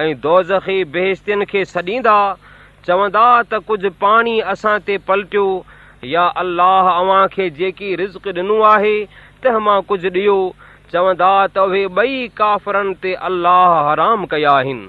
۽ دوزکي کي کي سڏيندا چوندا ته ڪجهه پاڻي اسان تي پلٽيو يا الله اوهان کي جيڪي رزڪ ڏنو آهي ته مان ڪجهه ڏيو. چوندا ته اهي ٻئي ڪافرن تي الله حرام ڪيا آهن.